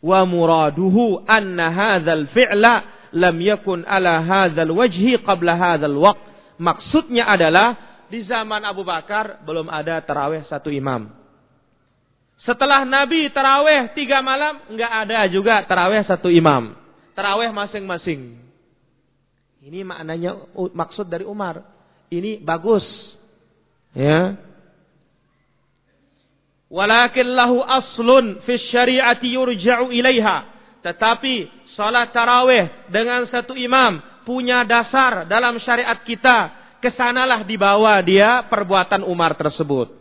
Wa muraduhu anna hadzal fi'la lam yakun ala hadzal wajhi qabla hadzal waqt. Maksudnya adalah di zaman Abu Bakar belum ada tarawih satu imam setelah Nabi tarawih tiga malam nggak ada juga tarawih satu imam tarawih masing-masing ini maknanya maksud dari Umar ini bagus ya Walakin lahu aslun fi syariati yurja'u ilaiha. Tetapi salat tarawih dengan satu imam punya dasar dalam syariat kita. Ke sanalah dibawa dia perbuatan Umar tersebut.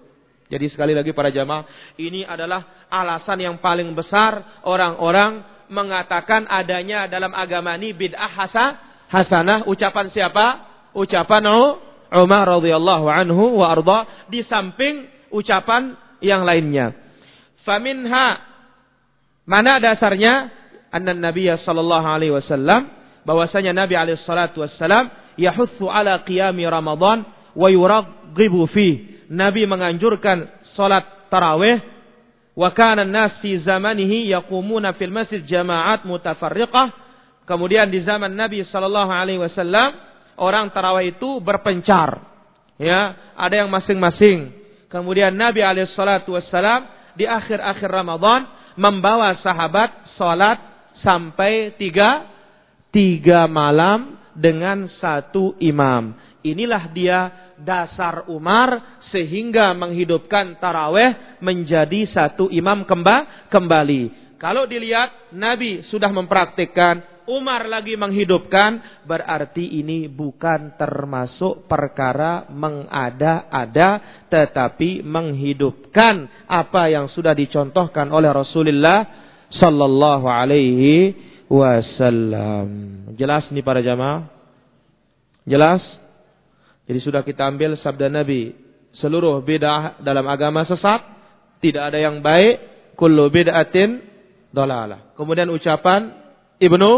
Jadi sekali lagi para jamaah, ini adalah alasan yang paling besar orang-orang mengatakan adanya dalam agama ini bid'ah hasa, hasanah. Ucapan siapa? Ucapan Umar radhiyallahu anhu wa arda di samping ucapan yang lainnya. Faminha mana dasarnya? Anna Nabi sallallahu alaihi wasallam bahwasanya Nabi alaihi salatu wasallam yahutsu ala qiyami Ramadan wa yuraghibu fi. Nabi menganjurkan salat tarawih wa kana an-nas fi zamanihi yaqumuna fil masjid jama'at mutafarriqah. Kemudian di zaman Nabi sallallahu alaihi wasallam orang tarawih itu berpencar. Ya, ada yang masing-masing Kemudian Nabi alaihissalatu wassalam di akhir-akhir Ramadan membawa sahabat sholat sampai tiga, tiga malam dengan satu imam. Inilah dia dasar Umar sehingga menghidupkan taraweh menjadi satu imam kembali. Kalau dilihat Nabi sudah mempraktikkan Umar lagi menghidupkan, berarti ini bukan termasuk perkara mengada-ada, tetapi menghidupkan apa yang sudah dicontohkan oleh Rasulullah Sallallahu Alaihi Wasallam. Jelas nih para jamaah? Jelas? Jadi sudah kita ambil sabda Nabi. Seluruh bid'ah dalam agama sesat. Tidak ada yang baik. Kullu bid'atin dolalah. Kemudian ucapan Ibnu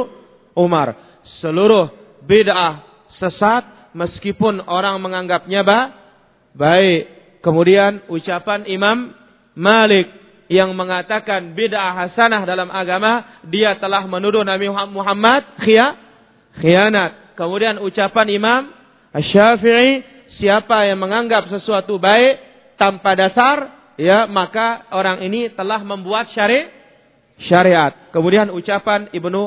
Umar. Seluruh bid'ah sesat meskipun orang menganggapnya ba baik. Kemudian ucapan Imam Malik yang mengatakan bid'ah hasanah dalam agama, dia telah menuduh Nabi Muhammad khia, khianat. Kemudian ucapan Imam Syafi'i, siapa yang menganggap sesuatu baik tanpa dasar, ya maka orang ini telah membuat syari syariat. Kemudian ucapan Ibnu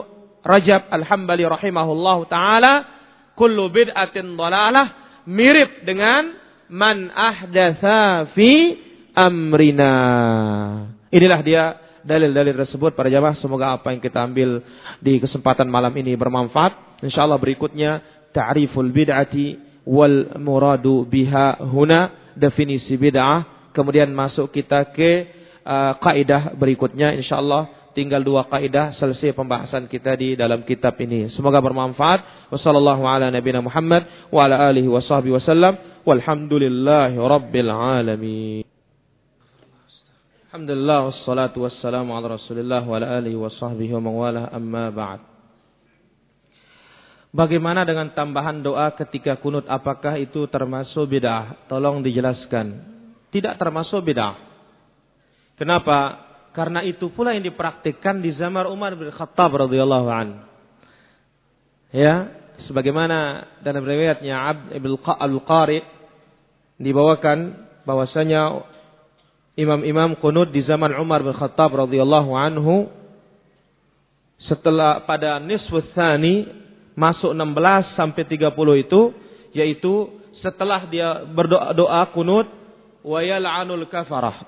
Rajab Al-Hambali rahimahullahu taala, kullu bid'atin dhalalah mirip dengan man ahdatsa fi amrina. Inilah dia dalil-dalil tersebut para jamaah semoga apa yang kita ambil di kesempatan malam ini bermanfaat. Insyaallah berikutnya ta'riful bid'ati wal muradu biha huna definisi bid'ah kemudian masuk kita ke uh, kaidah berikutnya insyaallah tinggal dua kaidah selesai pembahasan kita di dalam kitab ini. Semoga bermanfaat. Wassallallahu ala nabiyina Muhammad wa. Alhamdulillah wassalatu wassalamu ala Rasulillah wa ala alihi wa wa mawala amma ba'd. Bagaimana dengan tambahan doa ketika kunut apakah itu termasuk bid'ah? Tolong dijelaskan. Tidak termasuk bid'ah. Kenapa? Karena itu pula yang dipraktikkan di zaman Umar bin Khattab radhiyallahu an. Ya, sebagaimana dalam riwayatnya Abd ibn al-Qari dibawakan bahwasanya imam-imam kunut di zaman Umar bin Khattab radhiyallahu anhu setelah pada nisfu tsani masuk 16 sampai 30 itu yaitu setelah dia berdoa doa kunut wa yal'anul kafarah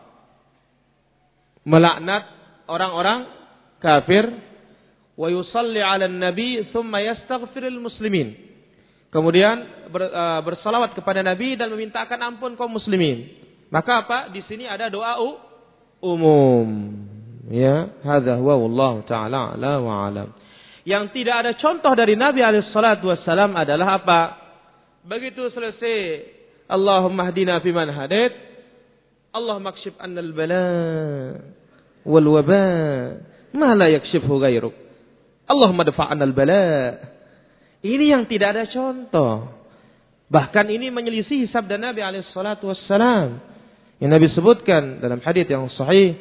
melaknat orang-orang kafir wa yusalli 'ala nabi thumma yastaghfirul muslimin kemudian ber, uh, bersalawat kepada nabi dan memintakan ampun kaum muslimin maka apa? Di sini ada doa umum. Ya, hadza huwa wallahu taala ala wa alam. Yang tidak ada contoh dari Nabi alaihi salatu wassalam adalah apa? Begitu selesai Allahumma hdina fi man hadait Allahumma kshif anna al-bala wal waba ma la yakshifhu ghairuk. Allahumma dafa' anna al-bala. Ini yang tidak ada contoh. Bahkan ini menyelisih sabda Nabi alaihi salatu wassalam. Yang Nabi sebutkan dalam hadis yang sahih,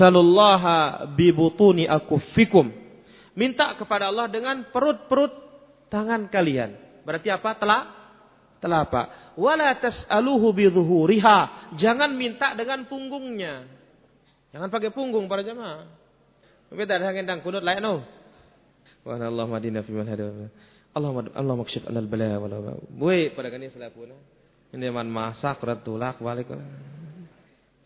"Salullaha bi butuni akuffikum." Minta kepada Allah dengan perut-perut tangan kalian. Berarti apa? Telah telapak. Wala tas'aluhu bi dhuhuriha. Jangan minta dengan punggungnya. Jangan pakai punggung para jemaah. Beda ada yang kunut layak no. Wa Allah madina fi man hada. Allah Allah makshif anal bala wala. Buai pada kani selapuna. Ini man masak tulak balik.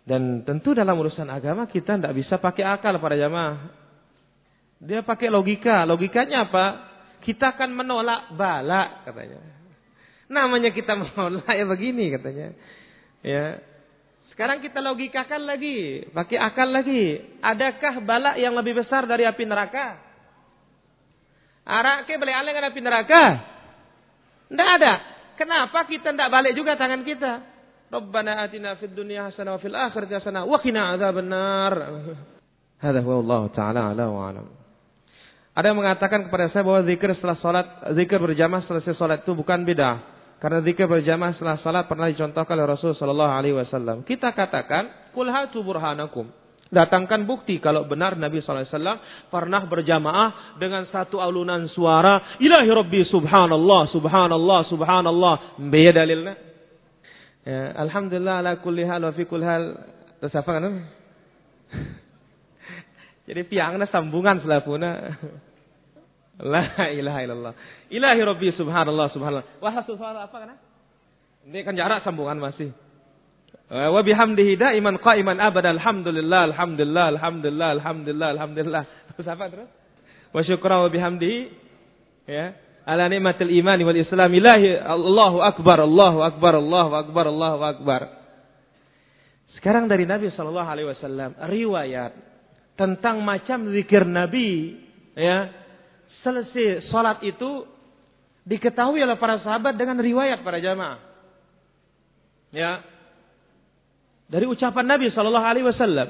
Dan tentu dalam urusan agama kita tidak bisa pakai akal para jamaah. Dia pakai logika. Logikanya apa? Kita akan menolak bala katanya. Namanya kita (laughs) menolak ya begini katanya. Ya. Sekarang kita logikakan lagi, pakai akal lagi. Adakah bala yang lebih besar dari api neraka? Arak ke boleh alih dengan api neraka? Tidak ada. Kenapa kita tidak balik juga tangan kita? Rabbana atina fid dunya hasanah wa fil akhirati hasanah wa qina adzabannar. (laughs) Hadza huwa Allah taala ala wa alam. Ada yang mengatakan kepada saya bahwa zikir setelah salat, zikir berjamaah selesai salat itu bukan bid'ah. Karena zikir berjamaah setelah salat pernah dicontohkan oleh Rasul sallallahu alaihi wasallam. Kita katakan, "Qul hatu burhanakum." Datangkan bukti kalau benar Nabi SAW pernah berjamaah dengan satu alunan suara. Ilahi Rabbi subhanallah, subhanallah, subhanallah. Beda dalilnya. Ya, Alhamdulillah ala kulli hal wa fi kulli hal. Terus apa kan? (laughs) Jadi piangna sambungan selapuna. La ilaha illallah. Ilahi Rabbi subhanallah, subhanallah. Wah subhanallah apa kan? Ini kan jarak sambungan masih. Eh, wa bihamdihi daiman qa'iman abada alhamdulillah alhamdulillah alhamdulillah alhamdulillah alhamdulillah. Terus apa terus? Wa syukra wa bihamdihi ya ala nikmatil imani wal islam ilahi Allahu akbar Allahu akbar Allahu akbar Allahu akbar. Sekarang dari Nabi sallallahu alaihi wasallam riwayat tentang macam zikir Nabi ya selesai salat itu diketahui oleh para sahabat dengan riwayat para jamaah. Ya, dari ucapan Nabi Shallallahu Alaihi Wasallam.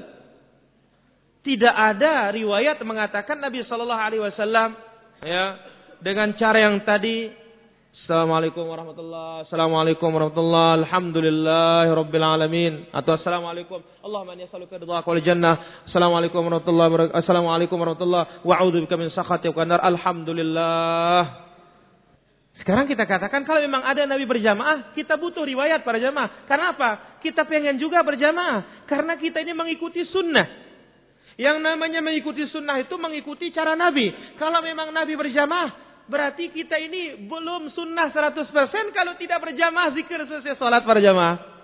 Tidak ada riwayat mengatakan Nabi Shallallahu Alaihi Wasallam ya dengan cara yang tadi Assalamualaikum warahmatullahi Assalamualaikum warahmatullahi Alhamdulillah Rabbil Alamin Atau Assalamualaikum Allahumma yasaluka ridhaka wal jannah Assalamualaikum warahmatullahi wabarakatuh Assalamualaikum warahmatullahi Wa'udhu bika min sakhati wa Alhamdulillah sekarang kita katakan kalau memang ada Nabi berjamaah, kita butuh riwayat para jamaah. Karena apa? Kita pengen juga berjamaah. Karena kita ini mengikuti sunnah. Yang namanya mengikuti sunnah itu mengikuti cara Nabi. Kalau memang Nabi berjamaah, berarti kita ini belum sunnah 100% kalau tidak berjamaah zikir selesai sholat para jamaah.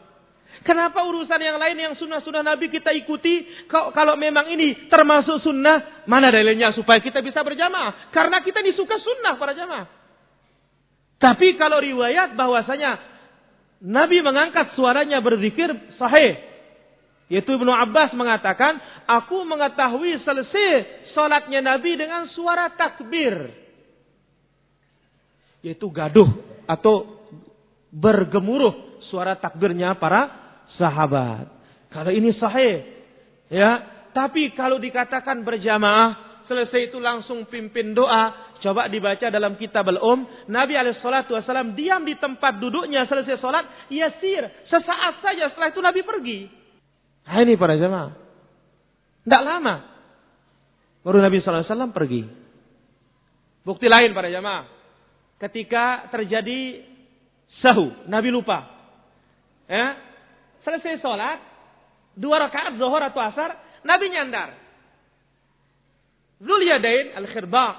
Kenapa urusan yang lain yang sunnah-sunnah Nabi kita ikuti? Kalau memang ini termasuk sunnah, mana dalilnya supaya kita bisa berjamaah? Karena kita disuka sunnah para jamaah. Tapi kalau riwayat bahwasanya Nabi mengangkat suaranya berzikir sahih. Yaitu Ibnu Abbas mengatakan, aku mengetahui selesai salatnya Nabi dengan suara takbir. Yaitu gaduh atau bergemuruh suara takbirnya para sahabat. Kalau ini sahih, ya. Tapi kalau dikatakan berjamaah, selesai itu langsung pimpin doa. Coba dibaca dalam kitab al-um. Nabi SAW diam di tempat duduknya selesai sholat. Yasir. Sesaat saja setelah itu Nabi pergi. Nah, ini para jemaah. Tidak lama. Baru Nabi SAW pergi. Bukti lain para jemaah. Ketika terjadi sahu, Nabi lupa. Ya, selesai sholat, dua rakaat zuhur atau asar, Nabi nyandar. Zulyadain al-khirbaq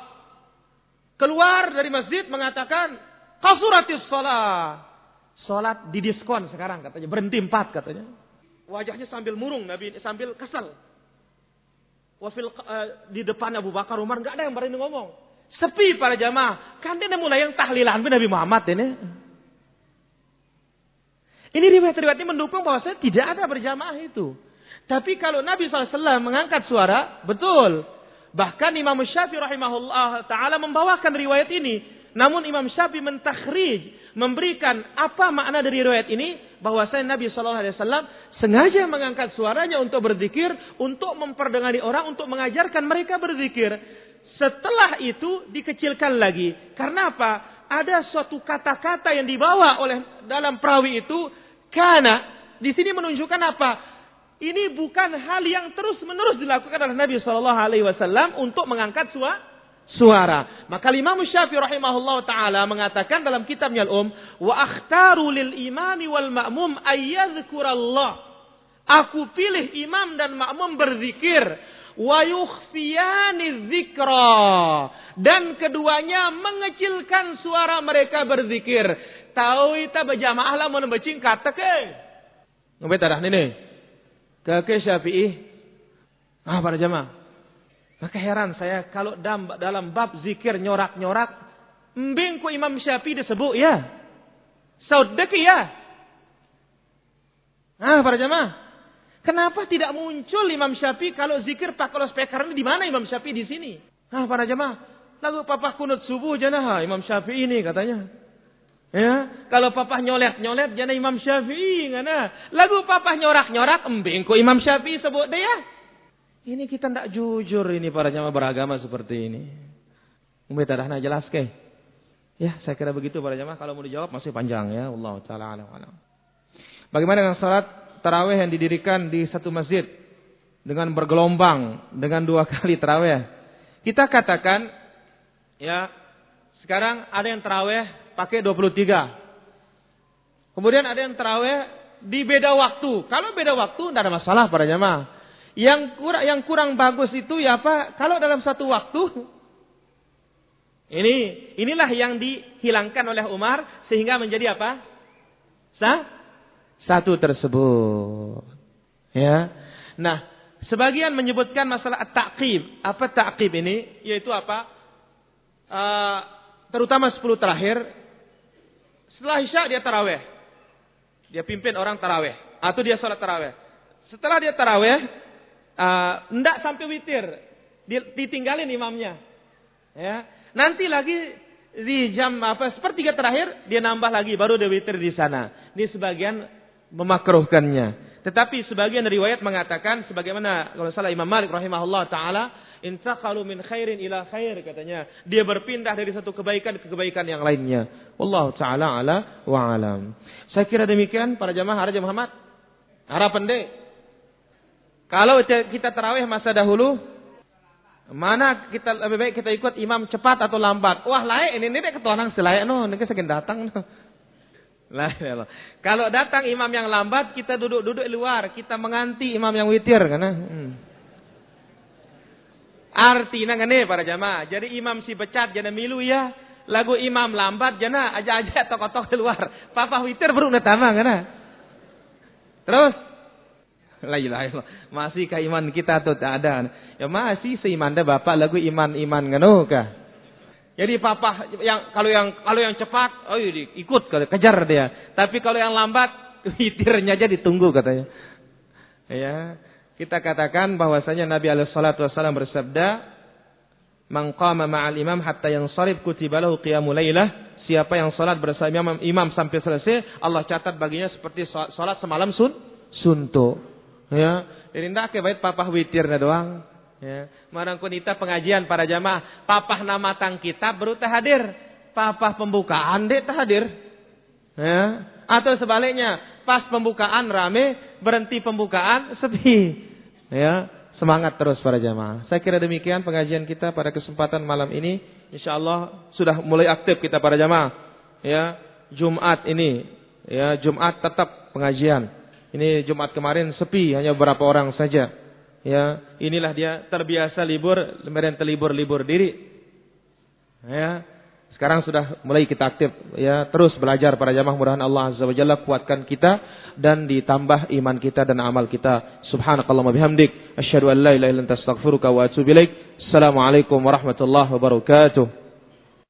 keluar dari masjid mengatakan kasuratis sholat. Sholat didiskon sekarang katanya, berhenti empat katanya. Wajahnya sambil murung Nabi sambil kesal. Wafil uh, di depan Abu Bakar Umar nggak ada yang berani ngomong. Sepi para jamaah. Kan dia mulai yang tahlilan Nabi Muhammad ini. Ini riwayat-riwayat ini mendukung bahwa saya tidak ada berjamaah itu. Tapi kalau Nabi SAW mengangkat suara, betul. Bahkan Imam Syafi'i rahimahullah ta'ala membawakan riwayat ini. Namun Imam Syafi'i mentakhrij, memberikan apa makna dari riwayat ini. Bahwasanya Nabi SAW sengaja mengangkat suaranya untuk berzikir, untuk memperdengani orang, untuk mengajarkan mereka berzikir. Setelah itu dikecilkan lagi. Karena apa? Ada suatu kata-kata yang dibawa oleh dalam perawi itu karena di sini menunjukkan apa? Ini bukan hal yang terus-menerus dilakukan oleh Nabi Shallallahu Alaihi Wasallam untuk mengangkat suara. Maka Imam Syafi'i rahimahullah taala mengatakan dalam kitabnya Al-Um, wa akhtaru lil imami wal ma'mum ayyadhkurallah. Aku pilih imam dan makmum berzikir wa dzikra dan keduanya mengecilkan suara mereka berzikir. Tahu ita berjamaah lah mau nembacing kata ke? Ngebet dah ini ke ke syafi'i. Ah para jamaah. Maka heran saya kalau dalam, dalam bab zikir nyorak-nyorak mbing ku Imam Syafi'i disebut ya saudeki ya ah para jamaah Kenapa tidak muncul Imam Syafi'i kalau zikir pakai speaker ini di mana Imam Syafi'i di sini? Ah para jemaah, lagu papa kunut subuh janah Imam Syafi'i ini katanya. Ya, kalau papa nyolet-nyolet jangan Imam Syafi'i ngana. Lagu papa nyorak-nyorak embing Imam Syafi'i sebut dia. Ini kita tidak jujur ini para jemaah beragama seperti ini. Tak nak jelas ke? Ya, saya kira begitu para jemaah. Kalau mau dijawab masih panjang ya. Allah taala alam. Bagaimana dengan salat tarawih yang didirikan di satu masjid dengan bergelombang dengan dua (laughs) kali tarawih. Kita katakan ya sekarang ada yang tarawih pakai 23. Kemudian ada yang tarawih di beda waktu. Kalau beda waktu tidak ada masalah para jemaah. Yang kurang yang kurang bagus itu ya apa? Kalau dalam satu waktu (laughs) ini inilah yang dihilangkan oleh Umar sehingga menjadi apa? Sah? Satu tersebut. Ya. Nah, sebagian menyebutkan masalah at-taqib. Apa taqib ini? Yaitu apa? Uh, terutama 10 terakhir. Setelah Isya dia taraweh. Dia pimpin orang taraweh. Atau dia sholat taraweh. Setelah dia taraweh, uh, sampai witir. Ditinggalin imamnya. Ya. Nanti lagi di jam apa sepertiga terakhir dia nambah lagi baru dia witir di sana. Ini sebagian memakruhkannya. Tetapi sebagian riwayat mengatakan sebagaimana kalau salah Imam Malik rahimahullah taala intaqalu min khairin ila khair katanya. Dia berpindah dari satu kebaikan ke kebaikan yang lainnya. Wallahu taala ala wa alam. Saya kira demikian para jamaah Raja Muhammad. Harapan dek. Kalau kita tarawih masa dahulu Mana kita lebih baik kita ikut imam cepat atau lambat? Wah, lain ini ini ketuanan selayak no, ini segini datang no. Lah, Kalau datang imam yang lambat, kita duduk-duduk luar, kita menganti imam yang witir karena hmm. Artinya ngene para jamaah. Jadi imam si becat jana milu ya. Lagu imam lambat jana aja-aja tok-tok di luar. Papa witir baru natama karena. Terus La ilaha Masih ke iman kita tuh tak ada. Ya masih seiman bapak lagu iman-iman ngano kah? Jadi papa yang kalau yang kalau yang cepat, oh iya, ikut kejar dia. Tapi kalau yang lambat, (laughs) witirnya aja ditunggu katanya. Ya, kita katakan bahwasanya Nabi alaihi salatu bersabda, "Man ma'al imam hatta yansarif kutiba lahu qiyamul lailah." Siapa yang salat bersama imam, imam sampai selesai, Allah catat baginya seperti salat semalam sun suntuk. Ya, jadi ndak ke baik papa witirnya doang. Ya. Marang kunita pengajian para jamaah. Papah nama tang kitab baru hadir. Papah pembukaan dek hadir. Ya. Atau sebaliknya. Pas pembukaan rame. Berhenti pembukaan sepi. Ya. Semangat terus para jamaah. Saya kira demikian pengajian kita pada kesempatan malam ini. insyaallah sudah mulai aktif kita para jamaah. Ya, Jumat ini ya Jumat tetap pengajian. Ini Jumat kemarin sepi hanya beberapa orang saja. Ya, inilah dia terbiasa libur, kemudian terlibur-libur diri. Ya, sekarang sudah mulai kita aktif ya terus belajar para jamaah mudah Allah azza wajalla kuatkan kita dan ditambah iman kita dan amal kita. Subhanakallahumma bihamdik asyhadu an la ilaha illa anta astaghfiruka wa atubu ilaik. Assalamualaikum warahmatullahi wabarakatuh.